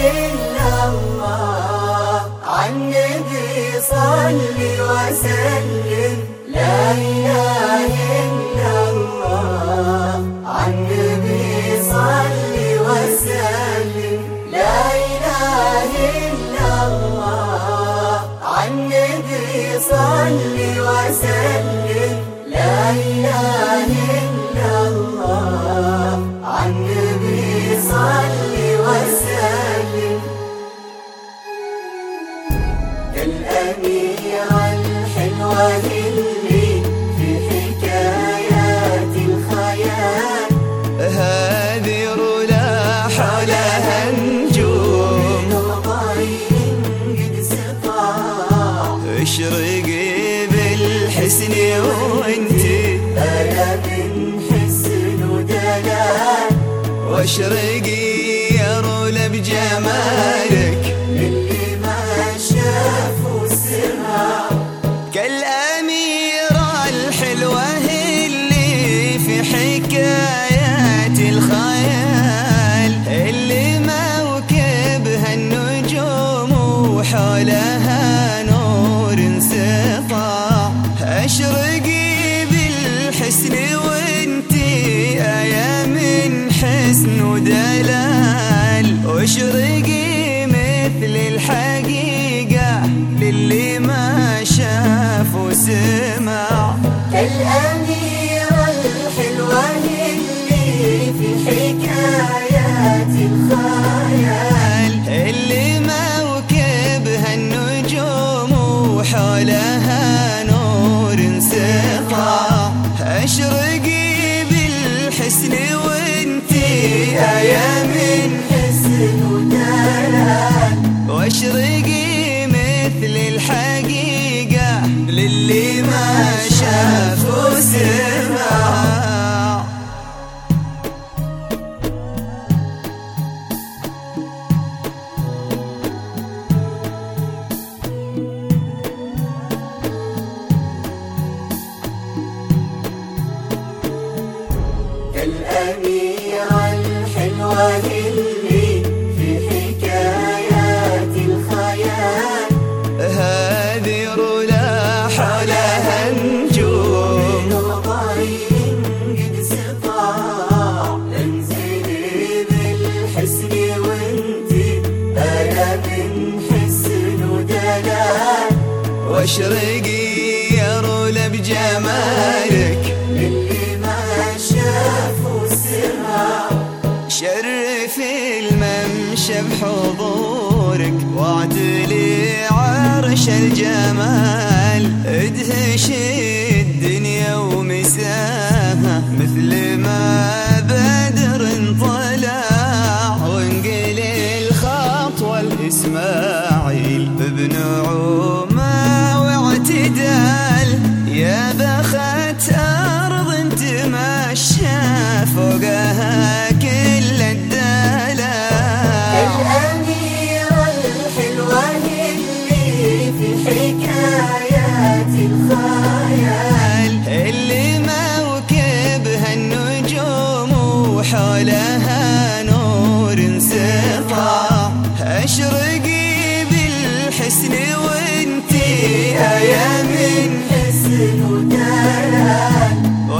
إلا الله. عن النبي صل وسلم. لا إله إلا رولا حولها اشرقي بالحسن وانتي أنا من حسن واشرقي يا رولا بجمالك واشرقي مثل الحقيقة للي ما شاف وسمع. الآن واشرقي يا رولا بجمالك. اللي ما شافوا سرها. شرف الممشى بحضورك واعدلي عرش الجمال. ادهش الدنيا ومساها مثل ما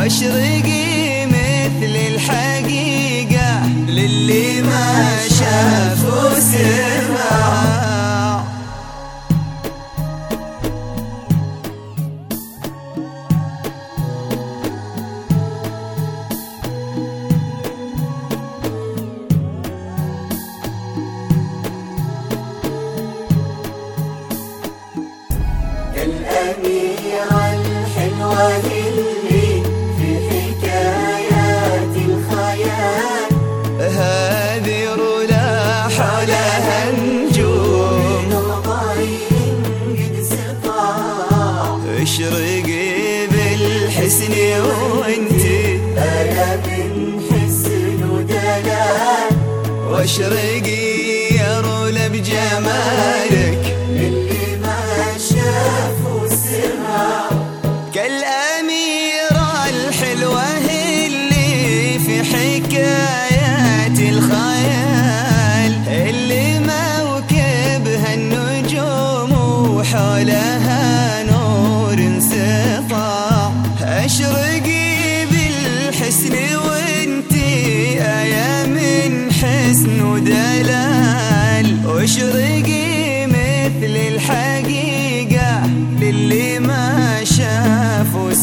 واشرقي مثل الحق واشرقي يرول بجمالك.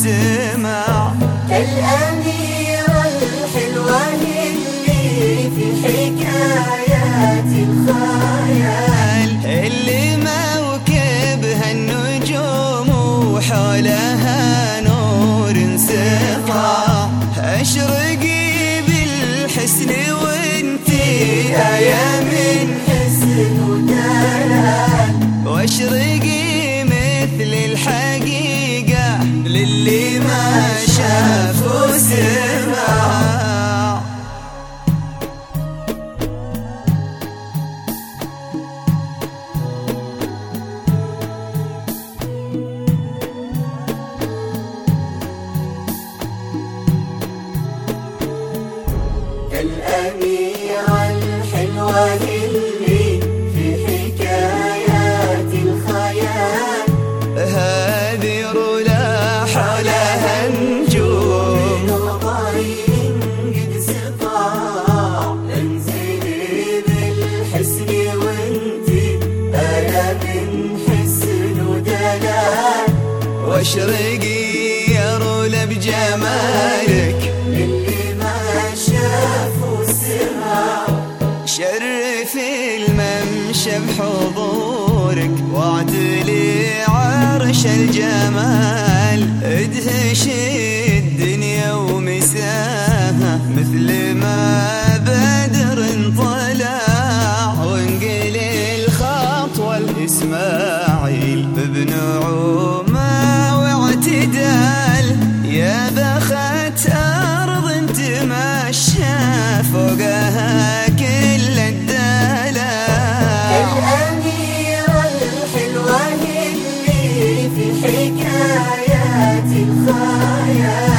active Russia واشرقي رولا بجمالك. للي ما شافوا سرها. شرف الممشى بحضورك واعدلي عرش الجمال. ادهشي حكايات الخيال